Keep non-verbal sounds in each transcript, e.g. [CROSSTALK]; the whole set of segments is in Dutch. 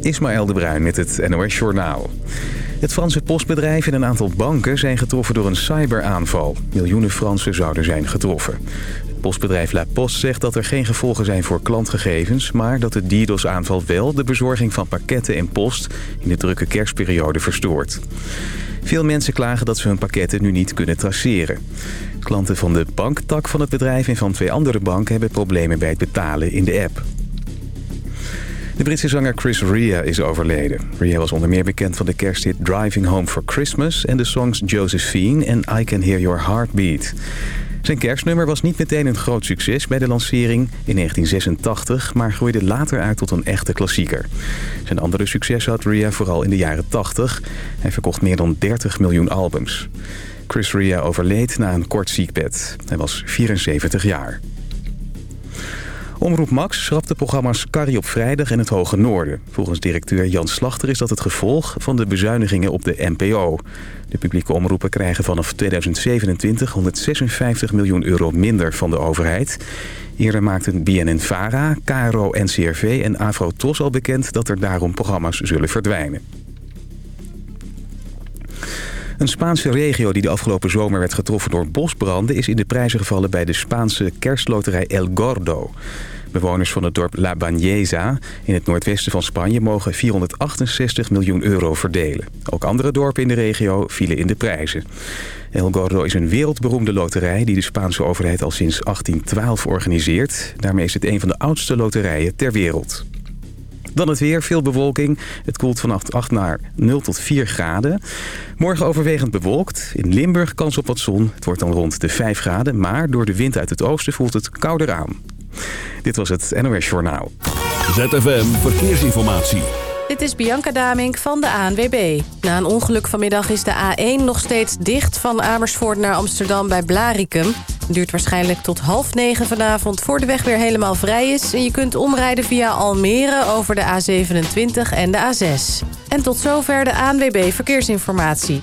Ismaël de Bruin met het NOS Journaal. Het Franse postbedrijf en een aantal banken zijn getroffen door een cyberaanval. Miljoenen Fransen zouden zijn getroffen. Het postbedrijf La Poste zegt dat er geen gevolgen zijn voor klantgegevens... maar dat de DDoS-aanval wel de bezorging van pakketten en post... in de drukke kerstperiode verstoort. Veel mensen klagen dat ze hun pakketten nu niet kunnen traceren. Klanten van de banktak van het bedrijf en van twee andere banken... hebben problemen bij het betalen in de app. De Britse zanger Chris Ria is overleden. Ria was onder meer bekend van de kersthit Driving Home for Christmas... en de songs Josephine en I Can Hear Your Heartbeat. Zijn kerstnummer was niet meteen een groot succes bij de lancering in 1986... maar groeide later uit tot een echte klassieker. Zijn andere succes had Ria vooral in de jaren 80. Hij verkocht meer dan 30 miljoen albums. Chris Ria overleed na een kort ziekbed. Hij was 74 jaar. Omroep Max schrapt de programma's Carrie op vrijdag en het Hoge Noorden. Volgens directeur Jan Slachter is dat het gevolg van de bezuinigingen op de NPO. De publieke omroepen krijgen vanaf 2027 156 miljoen euro minder van de overheid. Eerder maakten BNN-VARA, KRO, NCRV en Afro-TOS al bekend dat er daarom programma's zullen verdwijnen. Een Spaanse regio die de afgelopen zomer werd getroffen door bosbranden... is in de prijzen gevallen bij de Spaanse kerstloterij El Gordo. Bewoners van het dorp La Bañeza in het noordwesten van Spanje... mogen 468 miljoen euro verdelen. Ook andere dorpen in de regio vielen in de prijzen. El Gordo is een wereldberoemde loterij... die de Spaanse overheid al sinds 1812 organiseert. Daarmee is het een van de oudste loterijen ter wereld. Dan het weer, veel bewolking. Het koelt vanaf 8 naar 0 tot 4 graden. Morgen overwegend bewolkt. In Limburg kans op wat zon. Het wordt dan rond de 5 graden. Maar door de wind uit het oosten voelt het kouder aan. Dit was het NOS Journaal. ZFM Verkeersinformatie. Dit is Bianca Damink van de ANWB. Na een ongeluk vanmiddag is de A1 nog steeds dicht van Amersfoort naar Amsterdam bij Blarikum. Duurt waarschijnlijk tot half negen vanavond voor de weg weer helemaal vrij is. En je kunt omrijden via Almere over de A27 en de A6. En tot zover de ANWB Verkeersinformatie.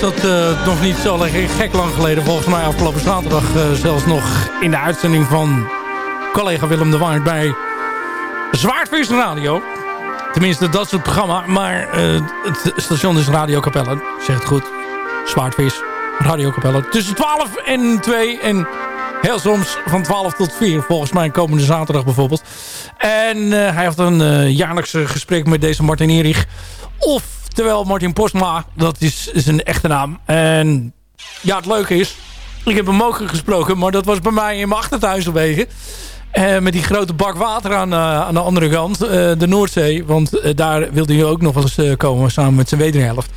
Zat eh, nog niet zo gek lang geleden. Volgens mij afgelopen zaterdag eh, zelfs nog in de uitzending van collega Willem de Waard bij Zwaardvis Radio. Tenminste, dat het programma. Maar eh, het station is Radio Capelle. Ik Zeg het goed. Zwaardvis Radio Capelle. Tussen 12 en 2 en heel soms van 12 tot 4. Volgens mij komende zaterdag bijvoorbeeld. En hij heeft een jaarlijkse gesprek met deze Martin Erich. Of terwijl Martin Postma, dat is zijn echte naam. En ja, het leuke is, ik heb hem ook gesproken, maar dat was bij mij in mijn achtertuin gelegen. Eh, met die grote bak water aan, eh, aan de andere kant, eh, de Noordzee. Want daar wilde hij ook nog wel eens komen, samen met zijn wederhelft.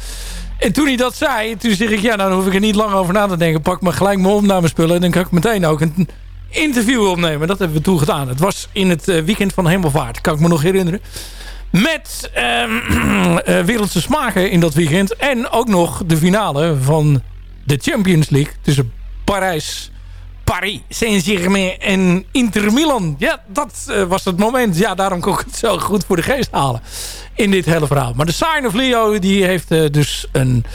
En toen hij dat zei, toen zeg ik, ja, nou, dan hoef ik er niet lang over na te denken. Pak me gelijk mijn opnamespullen en dan kan ik meteen ook een interview opnemen. Dat hebben we toen gedaan. Het was in het weekend van Hemelvaart, kan ik me nog herinneren. Met ehm, [CLEARS THROAT] eh, wereldse smaken in dat weekend. En ook nog de finale van de Champions League tussen Parijs, Paris Saint-Germain en Inter Milan. Ja, dat eh, was het moment. Ja, daarom kon ik het zo goed voor de geest halen in dit hele verhaal. Maar de Sign of Leo die heeft eh, dus een,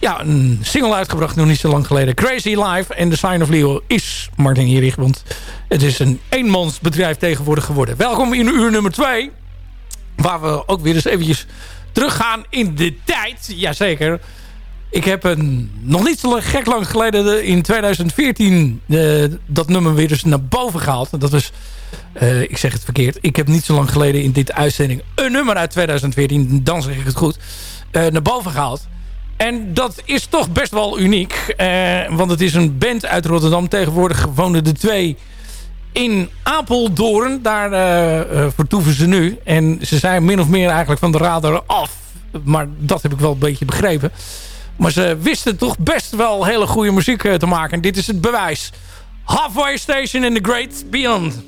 ja, een single uitgebracht nog niet zo lang geleden. Crazy Life. En de Sign of Leo is Martin Hierig. Want het is een eenmansbedrijf tegenwoordig geworden. Welkom in uur nummer 2. Waar we ook weer eens eventjes teruggaan in de tijd. Jazeker. Ik heb een, nog niet zo gek lang geleden de- in 2014 eh, dat nummer weer eens naar boven gehaald. Dat was, eh, ik zeg het verkeerd. Ik heb niet zo lang geleden in dit uitzending een nummer uit 2014, dan zeg ik het goed, eh, naar boven gehaald. En dat is toch best wel uniek. want het is een band uit Rotterdam. Tegenwoordig wonen de twee in Apeldoorn. Daar eh, eh, vertoeven ze nu. En ze zijn min of meer eigenlijk van de radar af. Maar dat heb ik wel een beetje begrepen. Maar ze wisten toch best wel hele goede muziek eh, te maken. En dit is het bewijs. Halfway Station in the Great Beyond.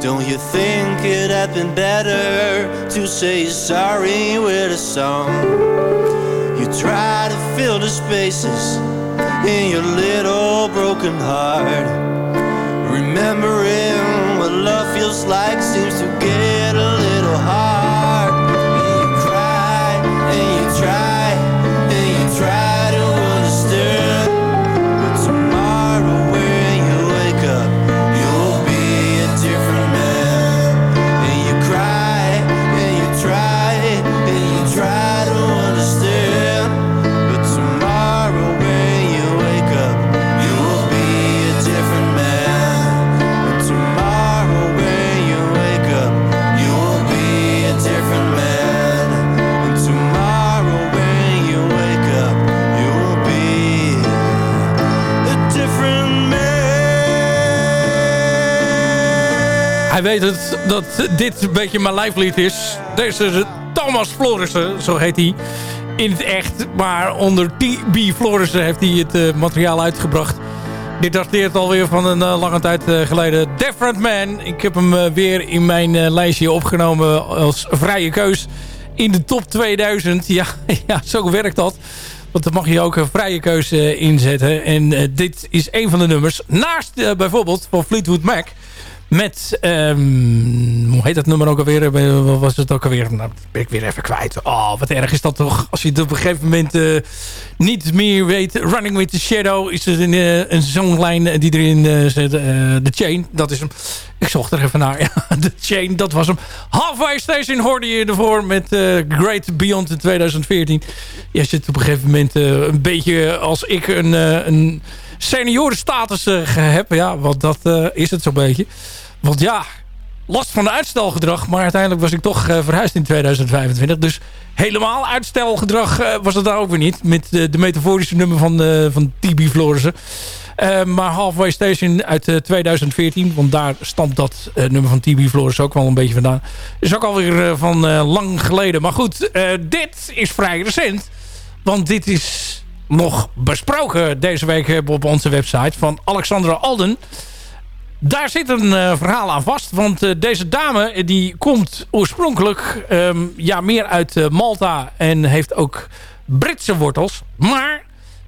Don't you think it'd have been better to say sorry with a song? You try to fill the spaces in your little broken heart, remembering what love feels like weet het, dat dit een beetje mijn lijflied is. Deze Thomas Florissen, zo heet hij in het echt. Maar onder TB Florissen heeft hij het eh, materiaal uitgebracht. Dit dateert alweer van een eh, lange tijd eh, geleden. Different Man. Ik heb hem weer in mijn lijstje opgenomen als vrije keus. In de top 2000. Ja, [LAUGHS] ja zo werkt dat. Want dan mag je ook een vrije keuze inzetten. En dit is een van de nummers. Naast bijvoorbeeld van Fleetwood Mac... Met, ehm, hoe heet dat nummer ook alweer? Eh, Wat was het ook alweer? Nou, ben ik weer even kwijt. Oh, wat erg is dat toch? Als je het op een gegeven moment eh, niet meer weet. Running with the Shadow is er een, eh, een zonglijn die erin zit. The Chain, dat is hem. Ik zocht er even naar. [LAUGHS] Ja, The Chain, dat was hem. Halfway Station hoorde je ervoor met Great Beyond in 2014. Je zit op een gegeven moment een beetje als ik een, een seniorenstatus eh, heb. Ja, want dat eh, is het zo'n beetje. Want ja, last van uitstelgedrag. Maar uiteindelijk was ik toch eh, verhuisd in 2025. Dus helemaal uitstelgedrag was het daar ook weer niet. Met de metaforische nummer van, van TB Florissen. Maar Halfway Station uit eh, 2014. Want daar stamt dat nummer van TB Flores ook wel een beetje vandaan. Is ook alweer uh, van uh, lang geleden. Maar goed, uh, dit is vrij recent. Want dit is nog besproken deze week op onze website van Alexandra Alden. Daar zit een uh, verhaal aan vast. Want uh, deze dame die komt oorspronkelijk um, ja, meer uit Malta. En heeft ook Britse wortels. Maar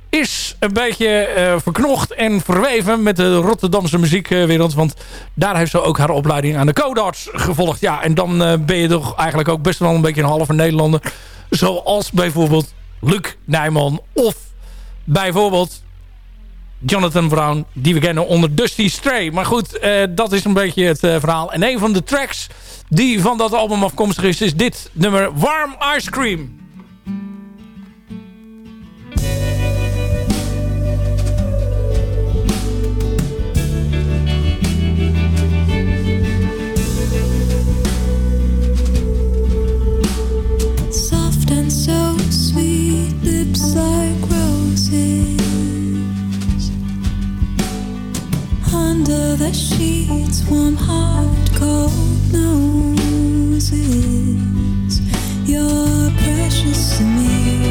is een beetje verknocht en verweven met de Rotterdamse muziekwereld. Want daar heeft ze ook haar opleiding aan de Codarts gevolgd. Ja, en dan ben je toch eigenlijk ook best wel een beetje een halve Nederlander. Zoals bijvoorbeeld Luc Nijman of bijvoorbeeld Jonathan Brown, die we kennen onder Dusty Stray. Maar goed, uh, dat is een beetje het uh, verhaal. En een van de tracks die van dat album afkomstig is, is dit nummer Warm Ice Cream. Soft and so sweet, lips roses. Under the sheets, warm heart, cold noses. You're precious to me,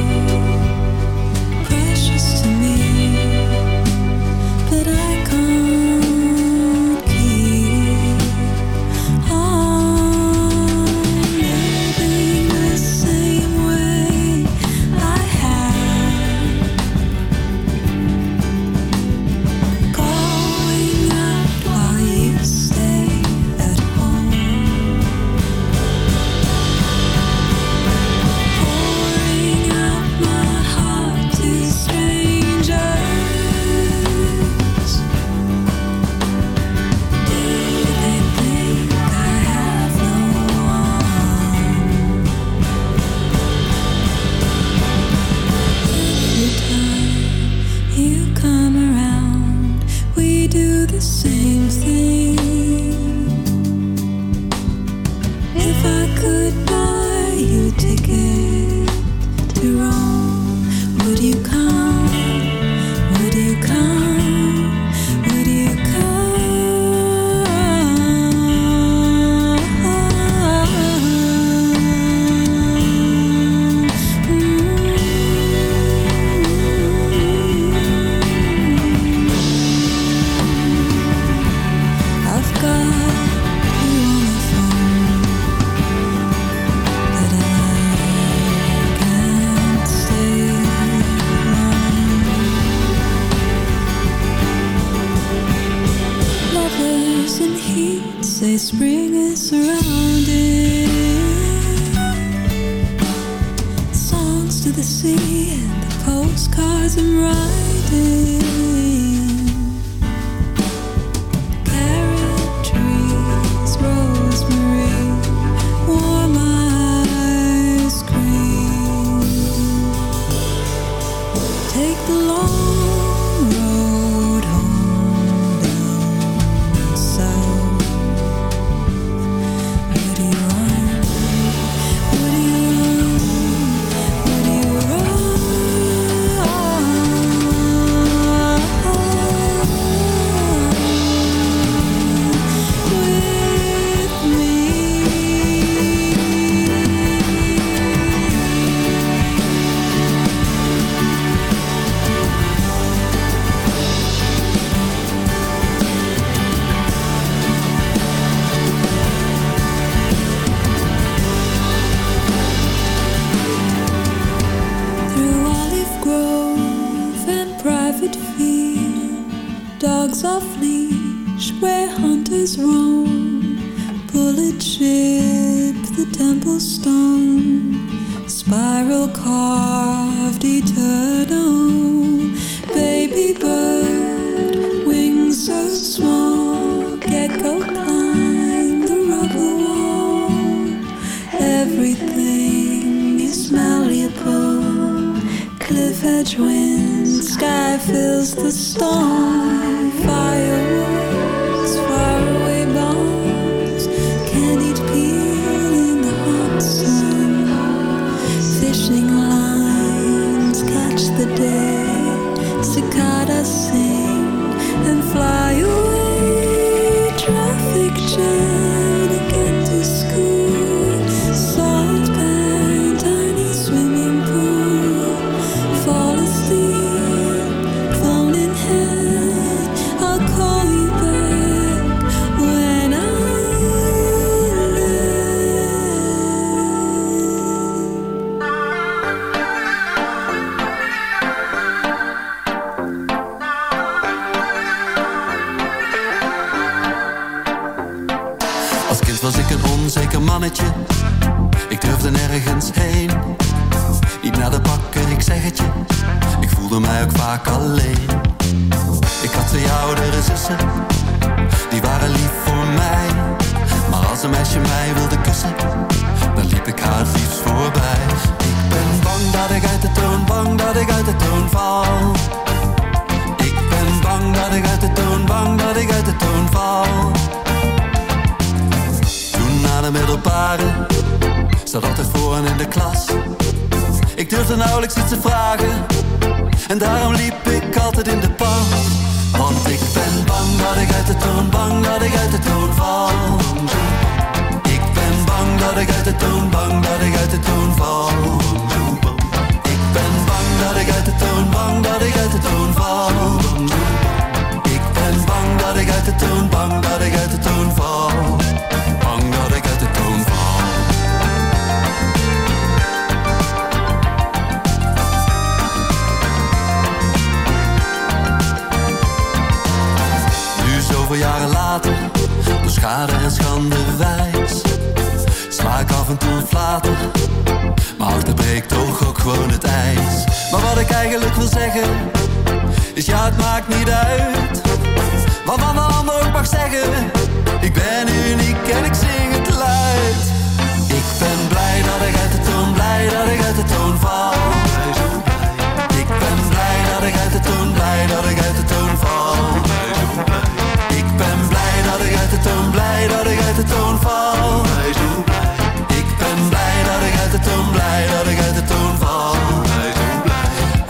Blij dat ik uit de toon val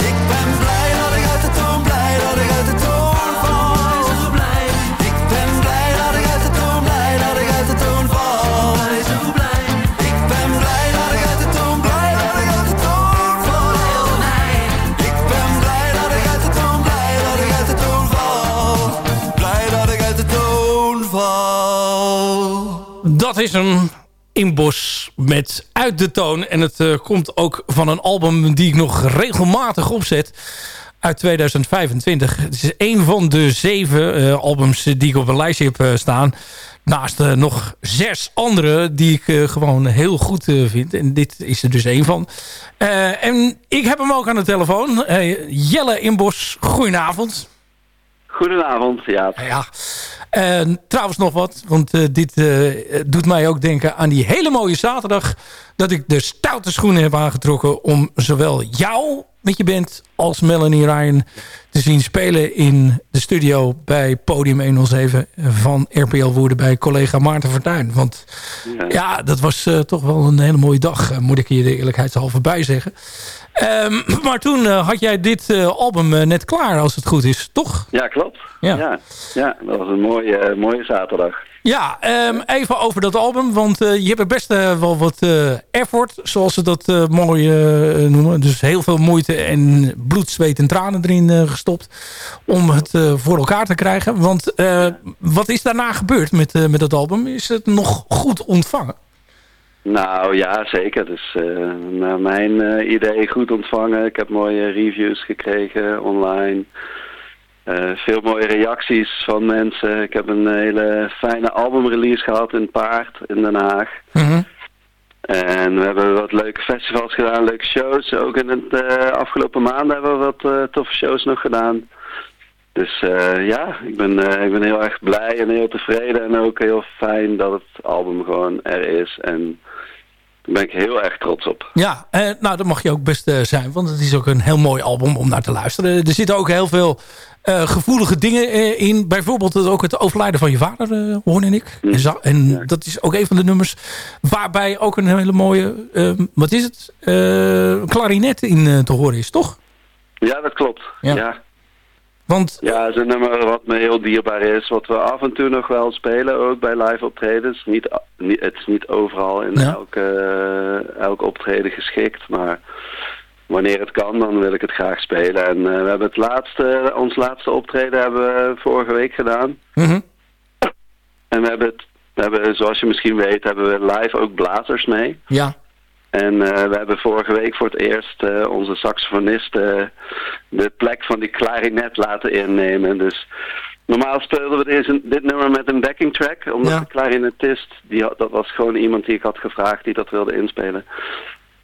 Ik ben blij dat ik uit de toon Blij dat ik uit de toon val Ik ben blij dat ik uit de toon Blij dat ik uit de toon val Ik ben blij dat ik uit de toon dat ik uit de toon val Ik ben blij dat ik uit de toon Blij dat ik uit de toon val Blij dat ik uit de toon val Dat is een inbos met Uit de Toon. En het eh, komt ook van een album die ik nog regelmatig opzet. Uit 2025. Het is een van de zeven eh, albums die ik op een lijstje heb eh, staan. Naast nog zes andere die ik gewoon heel goed vind. En dit is er dus één van. En ik heb hem ook aan de telefoon. Jelle Inbos, goedenavond. Goedenavond, ja. Ja. En trouwens nog wat, want eh, dit eh, doet mij ook denken aan die hele mooie zaterdag... dat ik de stoute schoenen heb aangetrokken om zowel jou met je band als Melanie Ryan te zien spelen in de studio bij Podium 107 van RPL Woerden bij collega Maarten Vertuin. Want ja, dat was eh, toch wel een hele mooie dag, moet ik hier de eerlijkheidshalve bij zeggen. Ehm, maar toen eh, had jij dit eh, album eh, net klaar, als het goed is, toch? Ja, klopt. Ja. Ja, ja, dat was een mooie, mooie zaterdag. Ja, ehm, even over dat album, want je hebt er best wel wat effort, zoals ze dat mooi noemen. Dus heel veel moeite en bloed, zweet en tranen erin gestopt om het voor elkaar te krijgen. Want wat is daarna gebeurd met, met dat album? Is het nog goed ontvangen? Nou ja, zeker. Dus eh, naar mijn eh, idee goed ontvangen. Ik heb mooie reviews gekregen online. eh, veel mooie reacties van mensen. Ik heb een hele fijne albumrelease gehad in Paard in Den Haag. Mhm. En we hebben wat leuke festivals gedaan, leuke shows. Ook in het afgelopen maanden hebben we wat toffe shows nog gedaan. Dus ja, ik ben, ik ben heel erg blij en heel tevreden. En ook heel fijn dat het album gewoon er is. En daar ben ik heel erg trots op. Ja, eh, nou dat mag je ook best eh, zijn. Want het is ook een heel mooi album om naar te luisteren. Er zitten ook heel veel eh, gevoelige dingen eh, in. Bijvoorbeeld ook het overlijden van je vader, hoorde ik. En, za- en dat is ook een van de nummers waarbij ook een hele mooie, eh, wat is het, klarinet in te horen is, toch? Ja, dat klopt. Ja. Ja. Want Ja, het is een nummer wat me heel dierbaar is. Wat we af en toe nog wel spelen, ook bij live optredens. Niet, niet, het is niet overal in Ja. elke, eh, elk optreden geschikt. Maar wanneer het kan, dan wil ik het graag spelen. En eh, we hebben het laatste, ons laatste optreden hebben we vorige week gedaan. Mhm. En we hebben het, we hebben, zoals je misschien weet, hebben we live ook blazers mee. ja, En eh, we hebben vorige week voor het eerst eh, onze saxofonist eh, de plek van die klarinet laten innemen. Dus normaal speelden we deze, dit nummer met een backing track, omdat Ja. de klarinetist, die had, dat was gewoon iemand die ik had gevraagd die dat wilde inspelen.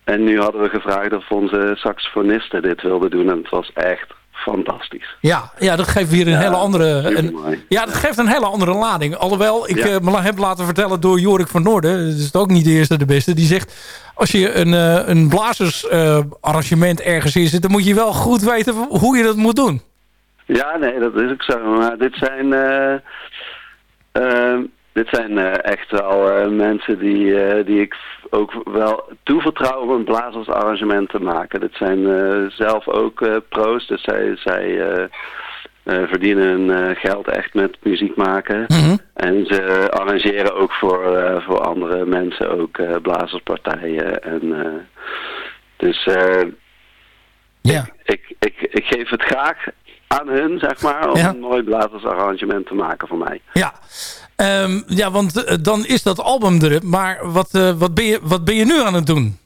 En nu hadden we gevraagd of onze saxofoniste dit wilde doen en het was echt fantastisch. ja, ja, dat geeft weer een Ja, hele andere... Een, ja, dat geeft een hele andere lading. Alhoewel, ik Ja. me heb laten vertellen door Jorik van Noorden... dat is ook niet de eerste de beste... die zegt, als je een, eh, een blazersarrangement ergens in zit... dan moet je wel goed weten hoe je dat moet doen. Ja, nee, dat is ook zo. Maar dit zijn, eh, eh, dit zijn eh, echt wel eh, mensen die, eh, die ik ook wel toevertrouw om een blazersarrangement te maken. Dit zijn eh, zelf ook eh, pro's, dus zij, zij eh, verdienen hun eh, geld echt met muziek maken. Mhm. En ze arrangeren ook voor, eh, voor andere mensen, ook blazerspartijen. En, dus Ja. ik, ik, ik geef het graag aan hun, zeg maar, om Ja. een mooi blazersarrangement te maken voor mij. Ja, Ehm, ja want dan is dat album er. Maar wat, wat, ben je, wat ben je nu aan het doen?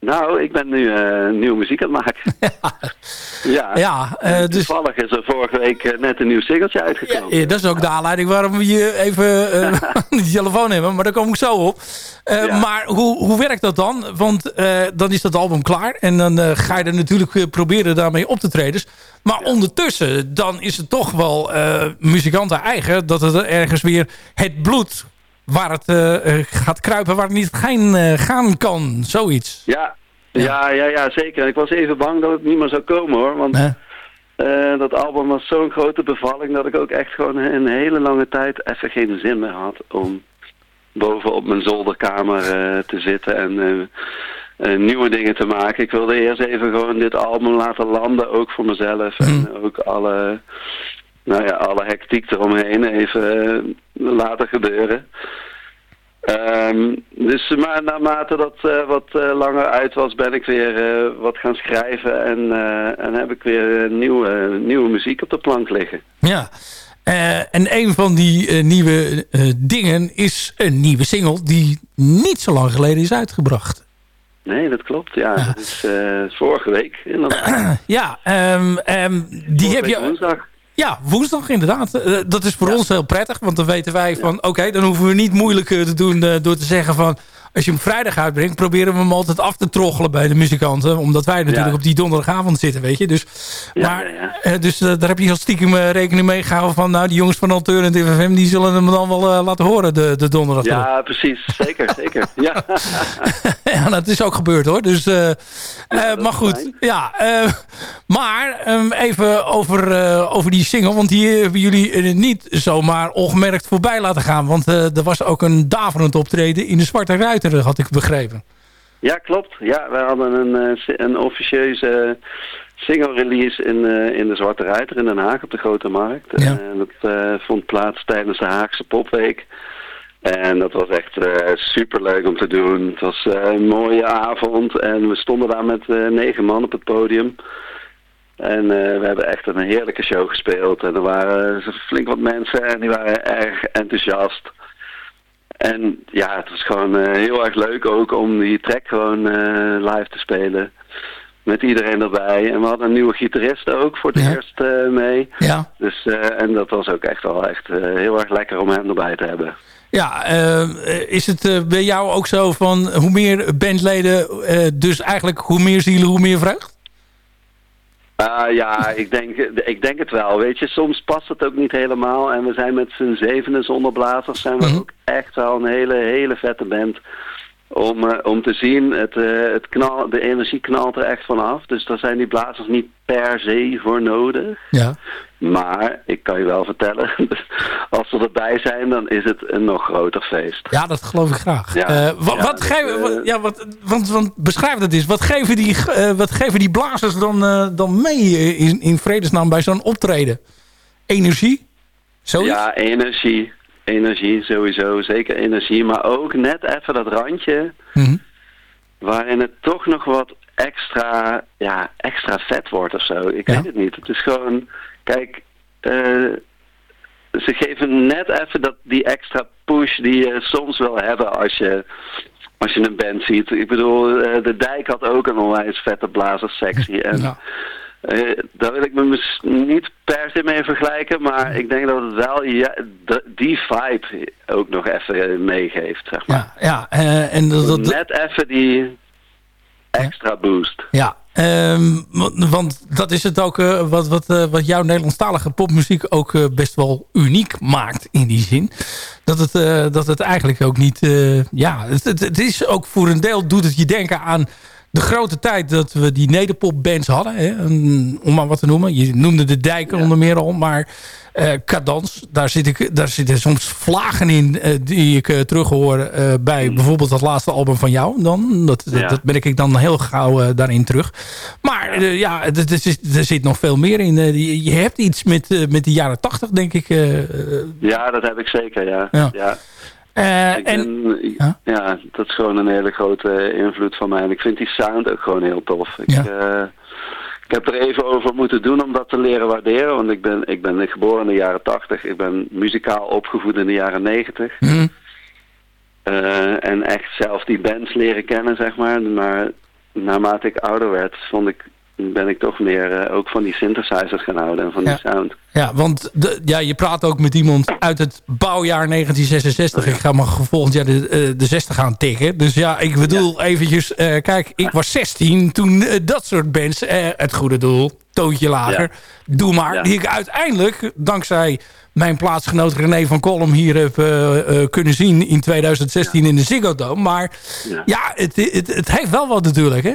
Nou, ik ben nu eh, nieuwe muziek aan het maken. [LAUGHS] ja, Ja, eh, dus toevallig is er vorige week eh, net een nieuw singeltje uitgekomen. Ja, dat is ook de aanleiding waarom we je even [LAUGHS] [LAUGHS] aan de telefoon hebben. Maar daar kom ik zo op. Ja. Maar hoe, hoe werkt dat dan? Want dan is dat album klaar. En dan ga je er natuurlijk proberen daarmee op te treden. Maar ondertussen, dan is het toch wel muzikanten eigen... dat het er ergens weer het bloed waar het eh, eh, gaat kruipen... waar het niet geen, eh, gaan kan. Zoiets. Ja, ja, ja, ja, zeker. Ik was even bang dat het niet meer zou komen hoor. Want dat album was zo'n grote bevalling dat ik ook echt gewoon een hele lange tijd even geen zin meer had om boven op mijn zolderkamer te zitten en nieuwe dingen te maken. Ik wilde eerst even gewoon dit album laten landen, ook voor mezelf. En ook alle, nou ja, alle hectiek eromheen even eh, laten gebeuren. Ehm, dus maar naarmate dat eh, wat eh, langer uit was, ben ik weer wat gaan schrijven en, en heb ik weer nieuwe, nieuwe muziek op de plank liggen. Ja. En een van die nieuwe dingen is een nieuwe single... die niet zo lang geleden is uitgebracht. Nee, dat klopt. Ja, dat is vorige week. inderdaad. [CLEARS THROAT] Ja, ehm, ehm, die heb je... woensdag. Ja, woensdag inderdaad. Eh, dat is voor ons heel prettig, want dan weten wij van... oké, dan hoeven we niet moeilijk eh, te doen eh, door te zeggen van... als je hem vrijdag uitbrengt, proberen we hem altijd af te troggelen bij de muzikanten. Omdat wij natuurlijk Ja. op die donderdagavond zitten, weet je. Dus, Ja, maar, ja, eh, dus eh, daar heb je al stiekem eh, rekening mee gehouden van... nou, die jongens van Alternative FM, die zullen hem dan wel laten horen de, de donderdag. Ja, precies. Zeker, zeker. Ja. [LAUGHS] ja, dat is ook gebeurd hoor. Dus, maar goed, fijn. ja. maar ehm, even over, over die single. Want die hebben jullie niet zomaar ongemerkt voorbij laten gaan. Want er was ook een daverend optreden in de Zwarte Had ik begrepen. Ja, klopt. Ja, we hadden een, eh, een officieuze single release in, eh, in de Zwarte Ruiter in Den Haag op de Grote Markt. Ja. En dat eh, vond plaats tijdens de Haagse Popweek. En dat was echt super leuk om te doen. Het was een mooie avond en we stonden daar met negen man op het podium. En we hebben echt een heerlijke show gespeeld. En er waren flink wat mensen en die waren erg enthousiast. En ja, het was gewoon eh, heel erg leuk ook om die track gewoon eh, live te spelen. met iedereen erbij. En we hadden een nieuwe gitarist ook voor het Ja. eerst eh, mee. Ja. Dus, en dat was ook echt wel echt heel erg lekker om hem erbij te hebben. Ja, eh, is het bij jou ook zo van hoe meer bandleden, dus eigenlijk hoe meer zielen, hoe meer vreugd? Ah, ja, ik denk, ik denk het wel. Weet je, soms past het ook niet helemaal. En we zijn met z'n zevenen zonder blazers zijn we Mhm. ook echt wel een hele, hele vette band. Om, eh, om te zien, het, eh, het knal, de energie knalt er echt vanaf. Dus daar zijn die blazers niet per se voor nodig. Ja. Maar ik kan je wel vertellen, [LAUGHS] als ze erbij zijn, dan is het een nog groter feest. Ja, dat geloof ik graag. Ja. Eh, wa- Ja, wat geven, wa- ja, wat, want, want beschrijf dat eens. Wat geven die, wat geven die blazers dan, dan mee in, in vredesnaam bij zo'n optreden? Energie? Zoiets? Ja, energie. Energie sowieso, zeker energie. Maar ook net even dat randje Mhm. waarin het toch nog wat extra, ja, extra vet wordt of zo. Ik Ja. weet het niet. Het is gewoon, kijk, eh, ze geven net even dat, die extra push die je soms wil hebben als je, als je een band ziet. Ik bedoel, eh, De Dijk had ook een onwijs vette blazerssectie. En Ja. Eh, daar wil ik me niet per se mee vergelijken, maar ik denk dat het wel ja, die vibe ook nog even eh, meegeeft, zeg maar. Ja, ja eh, en dat, dat, Net even die extra boost. Ja, ehm, want, dat is het ook wat, wat, wat jouw Nederlandstalige popmuziek ook best wel uniek maakt in die zin. Dat het, dat het eigenlijk ook niet... ja, het, het is ook voor een deel doet het je denken aan de grote tijd dat we die nederpopbands hadden. Hè, een- om maar wat te noemen. Je noemde de dijken onder meer al, maar eh Cadans, daar, zit ik, daar zitten soms vlagen in eh, die ik eh, terughoor bij bijvoorbeeld dat laatste album van jou. Dan. Dat, dat, Ja. dat merk ik dan heel gauw daarin terug. Maar ja, er, zit- er zit nog veel meer in. Je, je hebt iets met, met de jaren tachtig, denk ik. Ja, dat heb ik zeker, ja. Ja. ja. Eh, Ik en, ben, Ja? ja? dat is gewoon een hele grote invloed van mij. En ik vind die sound ook gewoon heel tof. Ik, Ja. eh, ik heb er even over moeten doen om dat te leren waarderen. Want ik ben, ik ben geboren in de jaren 80. Ik ben muzikaal opgevoed in de jaren 90. hm, Eh, en echt zelf die bands leren kennen, zeg maar. Maar naarmate ik ouder werd, vond ik, ben ik toch meer eh, ook van die synthesizers gaan houden en van Ja. die sound. Ja, want de, ja, je praat ook met iemand uit het bouwjaar 1966. Ik ga maar volgend jaar de, eh, de 60 gaan tikken. Dus ja, ik bedoel eventjes... eh, kijk, ik was 16 toen dat soort bands... het goede doel, toontje lager, Ja. doe maar... Die ik uiteindelijk, dankzij mijn plaatsgenoot René van Kolm... hier heb kunnen zien in 2016 in de Ziggo Dome. Maar Ja. ja, het, het, het heeft wel wat natuurlijk, hè?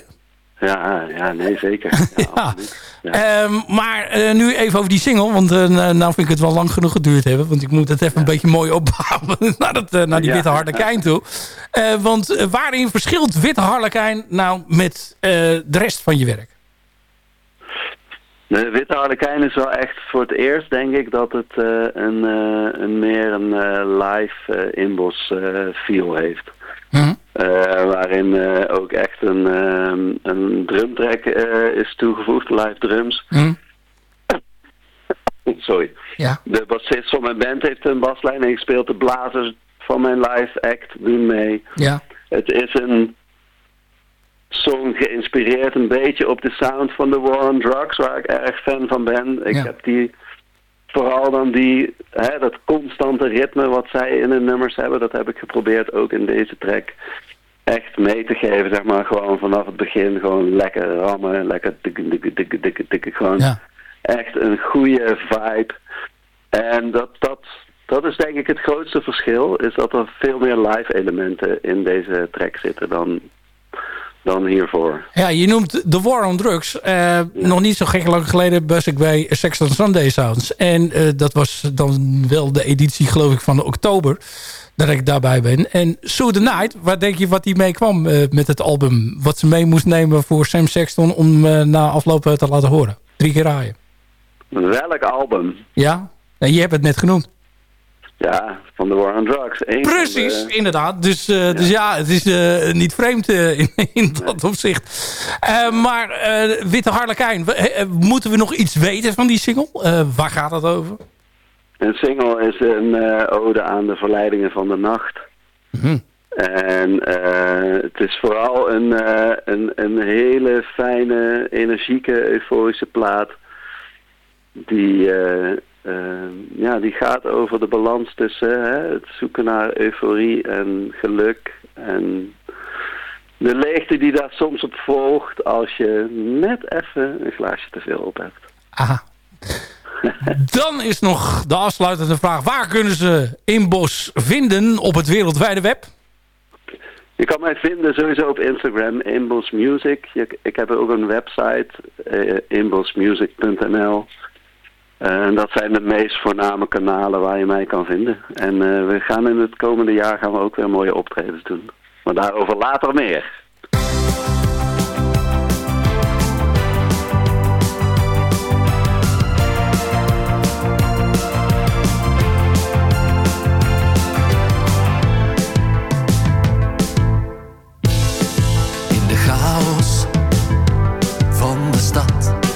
Ja, ja nee, zeker. [LAUGHS] Ja, Ja. absoluut. Ja. Ehm, maar eh, nu even over die single. Want eh, nou vind ik het wel lang genoeg geduurd hebben. Want ik moet het even een beetje mooi opbouwen [LAUGHS] naar, het, eh, naar die. Witte Harlekijn toe. Eh, want eh, waarin verschilt Witte Harlekijn nou met eh, de rest van je werk? De Witte Harlekijn is wel echt voor het eerst, denk ik, dat het eh, een, eh, een meer een eh, live eh, inbos eh, feel heeft. Hm? Eh, waarin eh, ook echt een, ehm, een drumtrack eh, is toegevoegd, live drums. Hm? [LAUGHS] Sorry. Ja. De bassist van mijn band heeft een baslijn ingespeeld. De blazers van mijn live act doen mee. Ja. Het is een song geïnspireerd een beetje op de sound van The War on Drugs, waar ik erg fan van ben. Ik Ja. heb die, vooral dan die, hè, dat constante ritme wat zij in hun nummers hebben, dat heb ik geprobeerd ook in deze track echt mee te geven, zeg maar, gewoon vanaf het begin, gewoon lekker rammen, lekker dikke, dikke, dikke, dikke, dikke, gewoon Ja. echt een goede vibe. En dat, dat, dat is denk ik het grootste verschil, is dat er veel meer live elementen in deze track zitten dan, dan hiervoor. Ja, je noemt The War on Drugs. Eh, Nog niet zo gek lang geleden was ik bij Sex on Sunday Sounds. En eh, dat was dan wel de editie, geloof ik, van oktober. Dat ik daarbij ben. En Sue the Night, waar denk je wat die mee kwam eh, met het album? Wat ze mee moest nemen voor Sam Sexton om na afloop te laten horen. Drie keer raaien. Welk album? Ja? Nee, je hebt het net genoemd. Ja, van de War on Drugs. Precies, inderdaad. Dus, eh, dus ja. dus ja, het is eh, niet vreemd eh, in, [LAUGHS] dat opzicht. maar Witte Harlekijn, moeten we nog iets weten van die single? waar gaat het over? Een single is een ode aan de verleidingen van de nacht. Hm. En het is vooral een, een, een hele fijne, energieke, euforische plaat die Ehm, ja, die gaat over de balans tussen hè, het zoeken naar euforie en geluk en de leegte die daar soms op volgt als je net even een glaasje te veel op hebt. Aha. [LAUGHS] Dan is nog de afsluitende vraag. Waar kunnen ze Inbos vinden op het wereldwijde web? Je kan mij vinden sowieso op Instagram, Inbos Music. ik heb ook een website, eh, inbosmusic.nl. Eh, en dat zijn de meest voorname kanalen waar je mij kan vinden. En eh, we gaan in het komende jaar gaan we ook weer mooie optredens doen. Maar daarover later meer. In de chaos van de stad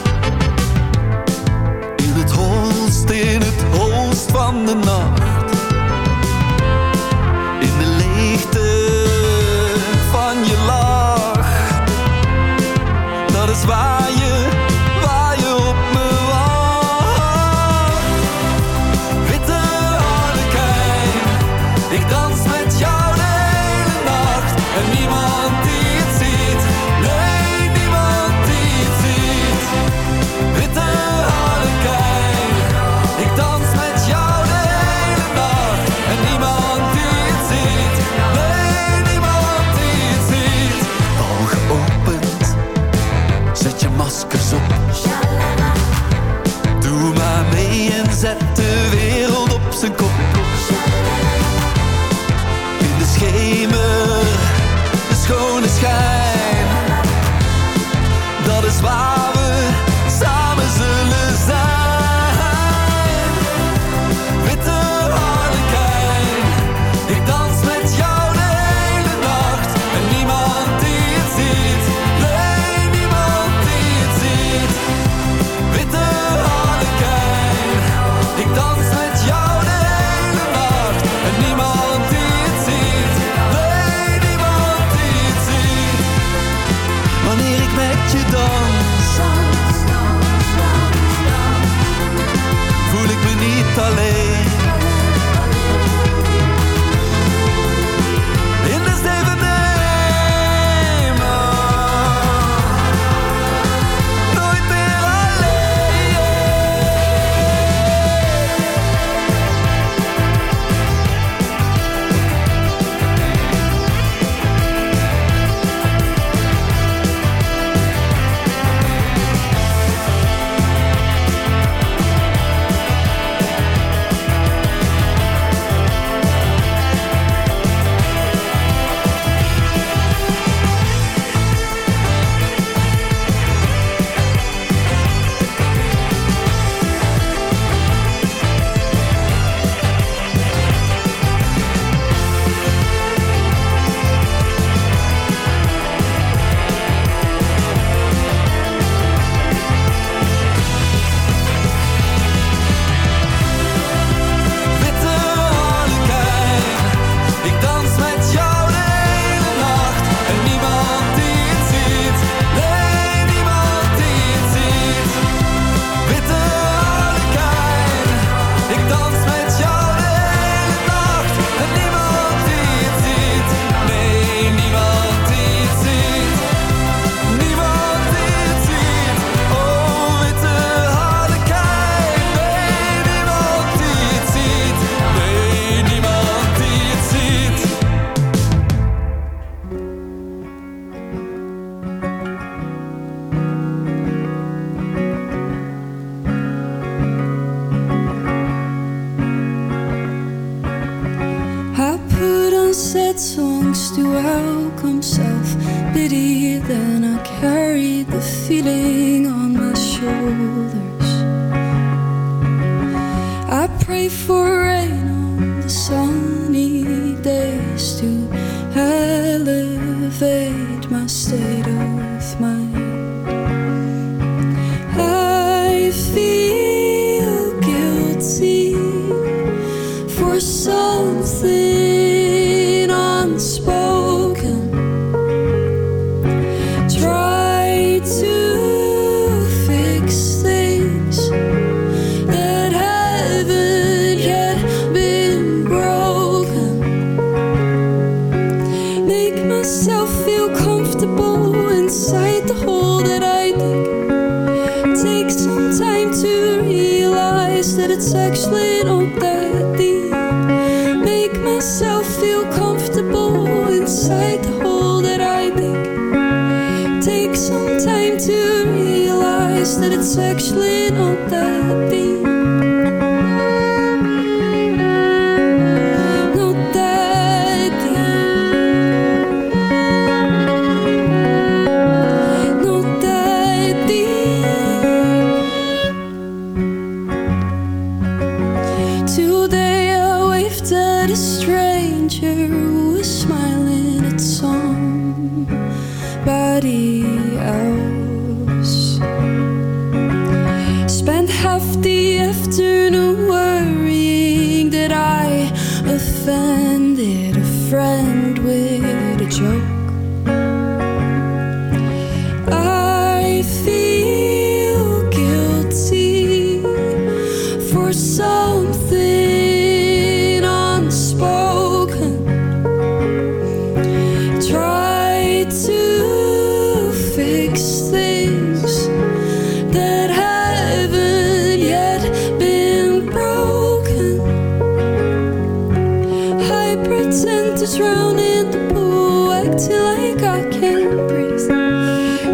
pretend to drown in the pool, acting like I can't breathe.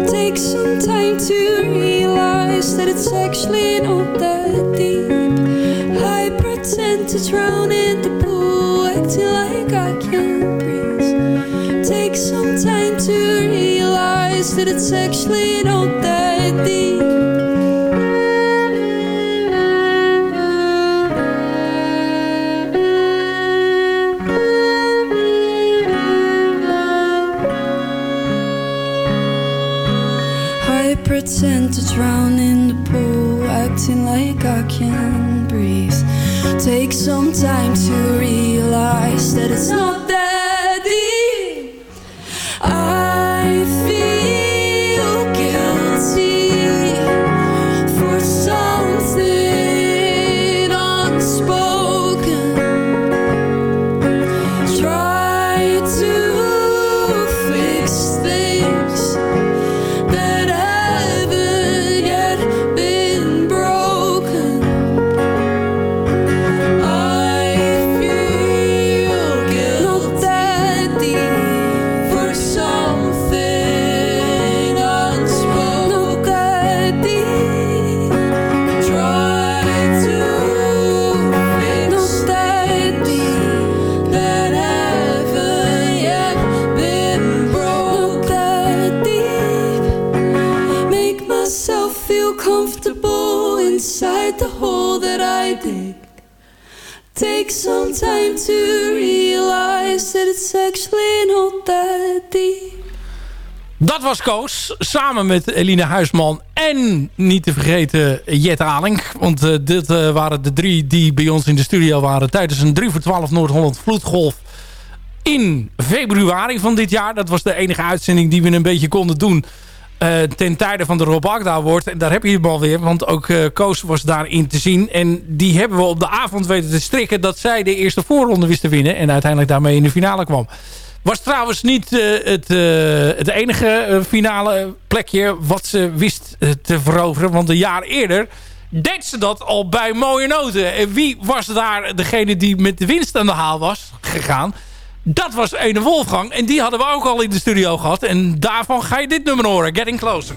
Take some time to realize that it's actually not that deep. I pretend to drown in the pool, acting like I can't breathe. Take some time to realize that it's actually not that deep. Samen met Eline Huisman en niet te vergeten Jet Aling. Want eh, dit eh, waren de drie die bij ons in de studio waren... tijdens een 3 voor 12 Noord-Holland vloedgolf in februari van dit jaar. Dat was de enige uitzending die we een beetje konden doen... eh, ten tijde van de Rob Agda Award. En daar heb je hem alweer, want ook Koos was daarin te zien. En die hebben we op de avond weten te strikken... dat zij de eerste voorronde wist te winnen... en uiteindelijk daarmee in de finale kwam. Was trouwens niet eh, het, eh, het enige eh, finale plekje wat ze wist te veroveren. Want een jaar eerder deed ze dat al bij Mooie Noten. En wie was daar degene die met de winst aan de haal was gegaan? Dat was Ene Wolfgang. En die hadden we ook al in de studio gehad. En daarvan ga je dit nummer horen. Getting Closer.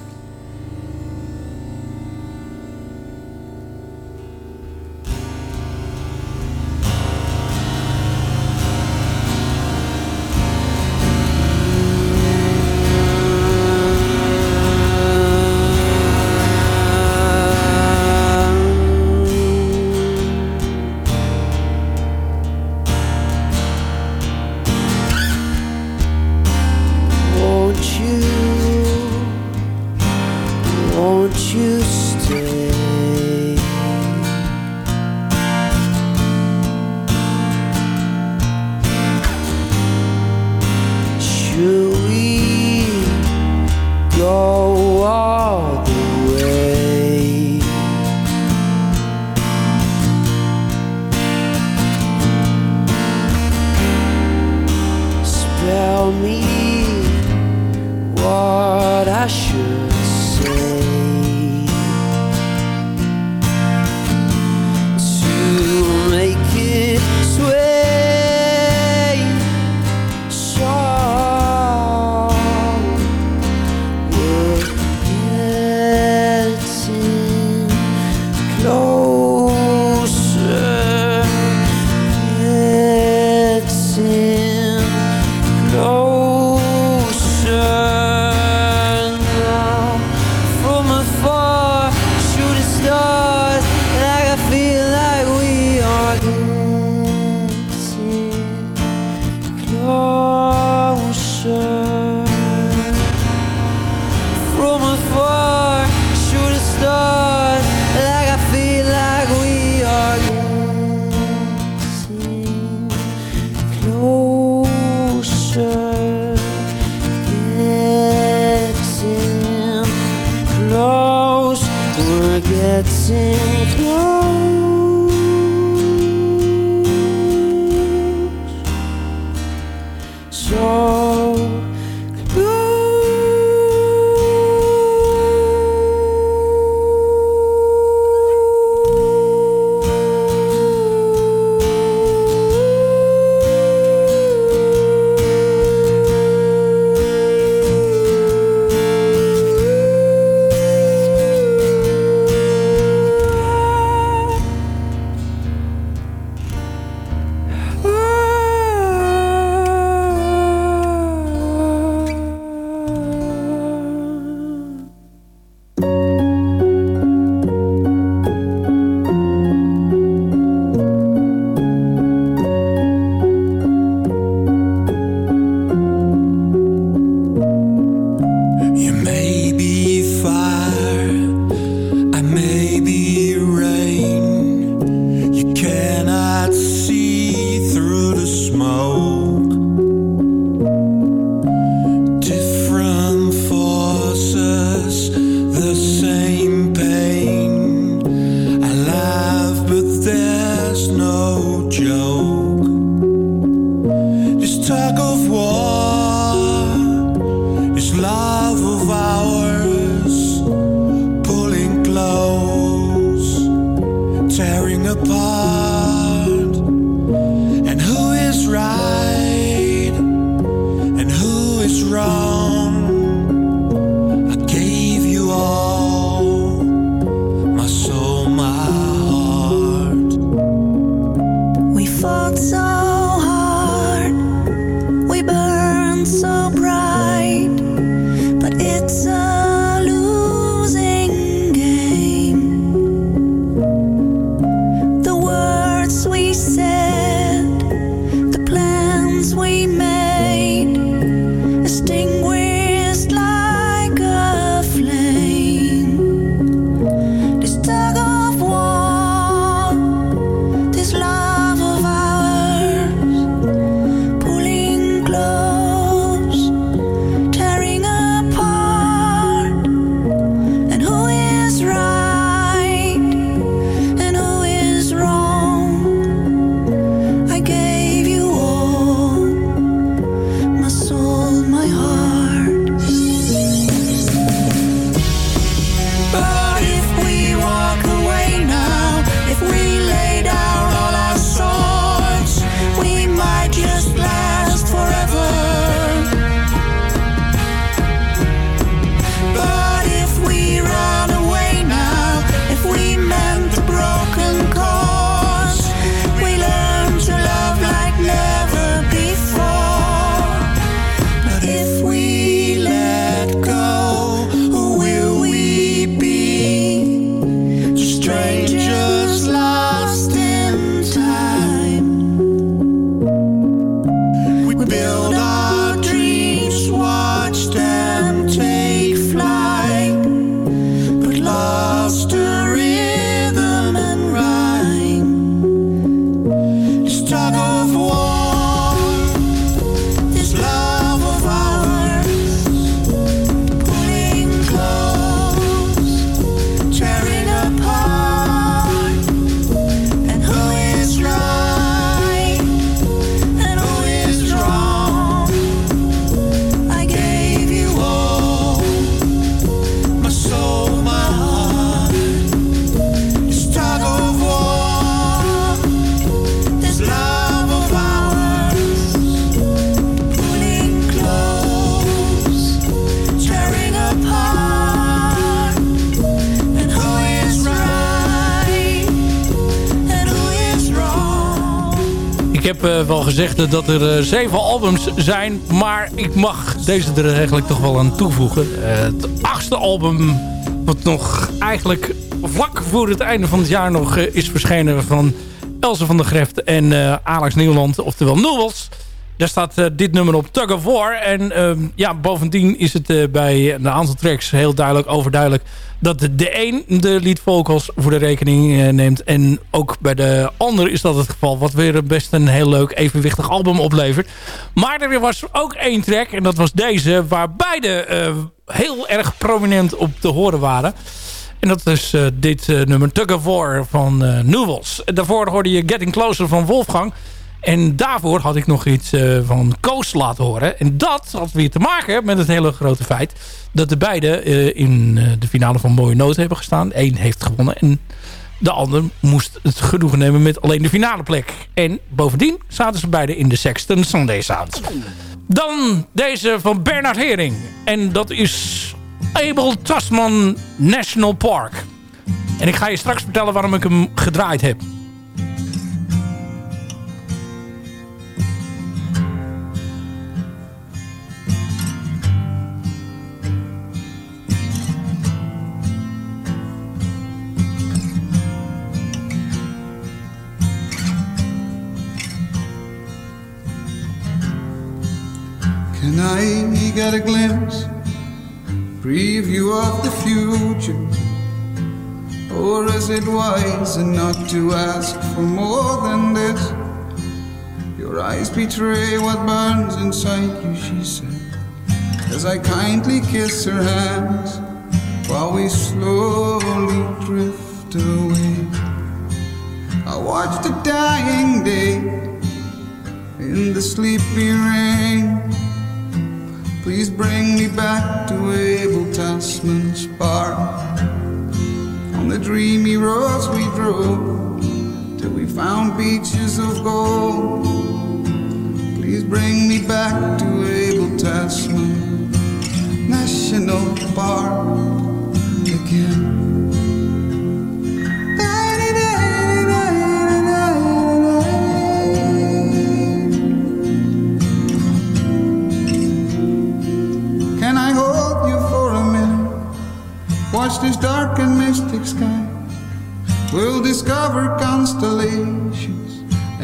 Gezegd dat er eh, zeven albums zijn. Maar ik mag deze er eigenlijk toch wel aan toevoegen. Het achtste album wat nog eigenlijk vlak voor het einde van het jaar nog eh, is verschenen... van Else van der Greft en eh, Alex Nieuwland, oftewel Newells. Daar staat eh, dit nummer op Tug of War. En ehm, ja, bovendien is het eh, bij een aantal tracks heel duidelijk, overduidelijk... dat de, een de lead vocals voor de rekening eh, neemt. En ook bij de ander is dat het geval. Wat weer best een heel leuk evenwichtig album oplevert. Maar er was ook één track, en dat was deze... waar beide heel erg prominent op te horen waren. En dat is dit nummer Tug of War van Newells. Daarvoor hoorde je Getting Closer van Wolfgang. En daarvoor had ik nog iets van Koos laten horen. En dat had weer te maken met het hele grote feit... dat de beiden in de finale van Mooie Noot hebben gestaan. Eén heeft gewonnen en de ander moest het genoegen nemen met alleen de finale plek. En bovendien zaten ze beiden in de Sexton Sunday Sound. Dan deze van Bernard Hering. En dat is Abel Tasman National Park. En ik ga je straks vertellen waarom ik hem gedraaid heb. Can I get a glimpse, preview of the future? Or is it wiser not to ask for more than this? Your eyes betray what burns inside you, she said, as I kindly kiss her hands while we slowly drift away. I watch the dying day in the sleepy rain. Please bring me back to Abel Tasman's Park. On the dreamy roads we drove till we found beaches of gold. Please bring me back to Abel Tasman National Park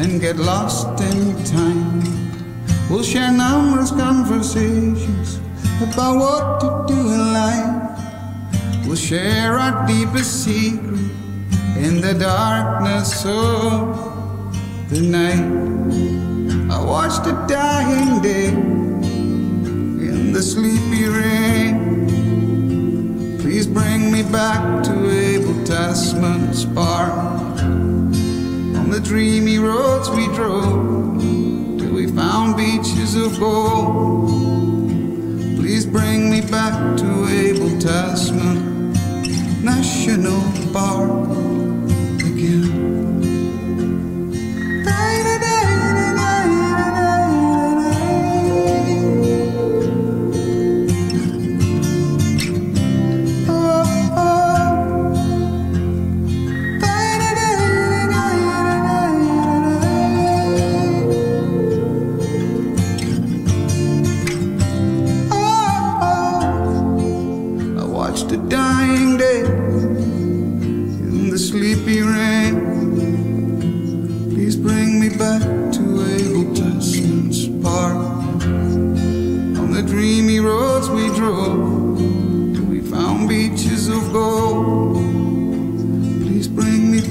and get lost in time. We'll share numerous conversations about what to do in life. We'll share our deepest secret in the darkness of the night. I watched a dying day in the sleepy rain. Please bring me back to Abel Tasman's Park. The dreamy roads we drove till we found beaches of gold. Please bring me back to Abel Tasman National Park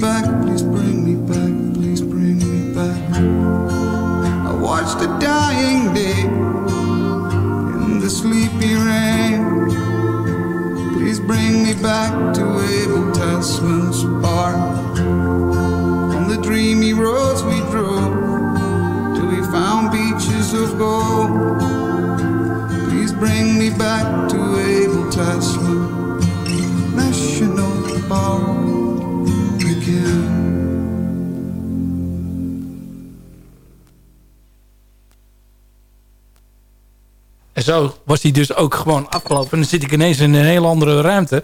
back, please bring me back, please bring me back. I watch the dying day in the sleepy rain. Please bring me back to Abel Tasman's Park. On the dreamy roads we drove till we found beaches of gold. Please bring me back to Abel Tasman En zo was hij dus ook gewoon afgelopen. En dan zit ik ineens in een heel andere ruimte.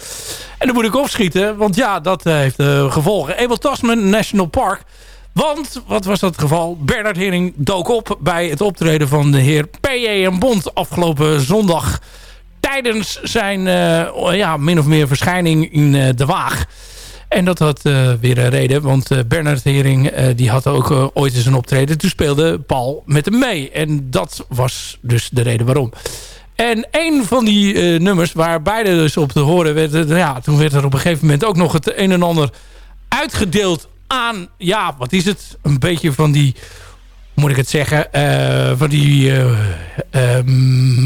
En dan moet ik opschieten, want ja, dat eh, heeft eh, gevolgen. Abel Tasman National Park. Want, wat was dat geval? Bernard Hering dook op bij het optreden van de heer P.J. Bond afgelopen zondag. Tijdens zijn, eh, ja, min of meer verschijning in De Waag. En dat had eh, weer een reden, want eh, Bernard Hering eh, die had ook ooit eens een optreden. Toen speelde Paul met hem mee. En dat was dus de reden waarom. En een van die nummers waar beide dus op te horen werden... ja, toen werd er op een gegeven moment ook nog het een en ander uitgedeeld aan... ja, wat is het? Een beetje van die... moet ik het zeggen? van die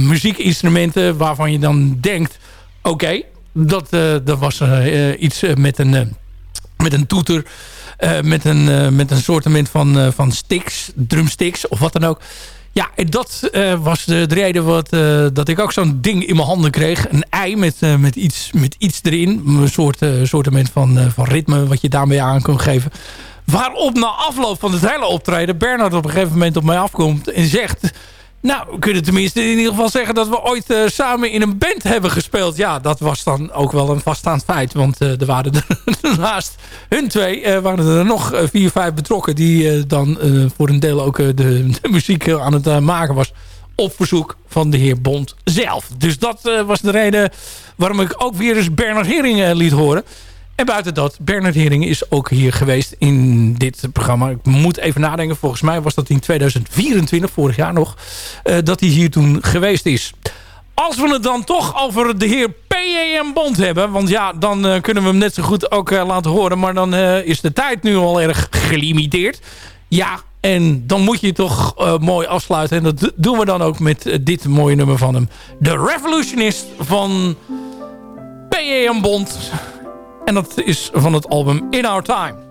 muziekinstrumenten waarvan je dan denkt... oké, Dat, eh, dat was eh, iets eh, met een, met een toeter. met een, met een soortement van, van sticks, drumsticks of wat dan ook. Ja, en dat eh, was de, de reden wat, eh, dat ik ook zo'n ding in mijn handen kreeg. Een ei met, eh, met, iets, met iets erin. Een soort, soortement van, van ritme wat je daarmee aan kon geven. Waarop na afloop van het hele optreden... Bernard op een gegeven moment op mij afkomt en zegt... Nou, we kunnen tenminste in ieder geval zeggen dat we ooit eh, samen in een band hebben gespeeld. Ja, dat was dan ook wel een vaststaand feit. Want eh, er waren [LAUGHS] naast hun twee eh, waren er nog vier, vijf betrokken. Die dan voor een deel ook de, [LAUGHS] de muziek aan het maken was. Op verzoek van de heer Bond zelf. Dus dat was de reden waarom ik ook weer eens Bernard Hering liet horen. En buiten dat, Bernard Hering is ook hier geweest in dit programma. Ik moet even nadenken, volgens mij was dat in 2024, vorig jaar nog, eh, dat hij hier toen geweest is. Als we het dan toch over de heer P.E.M. Bond hebben, want ja, dan eh, kunnen we hem net zo goed ook eh, laten horen, maar dan is de tijd nu al erg gelimiteerd. Ja, en dan moet je toch mooi afsluiten. En dat do- doen we dan ook met dit mooie nummer van hem. The Revolutionist van P.E.M. Bond. En dat is van het album In Our Time.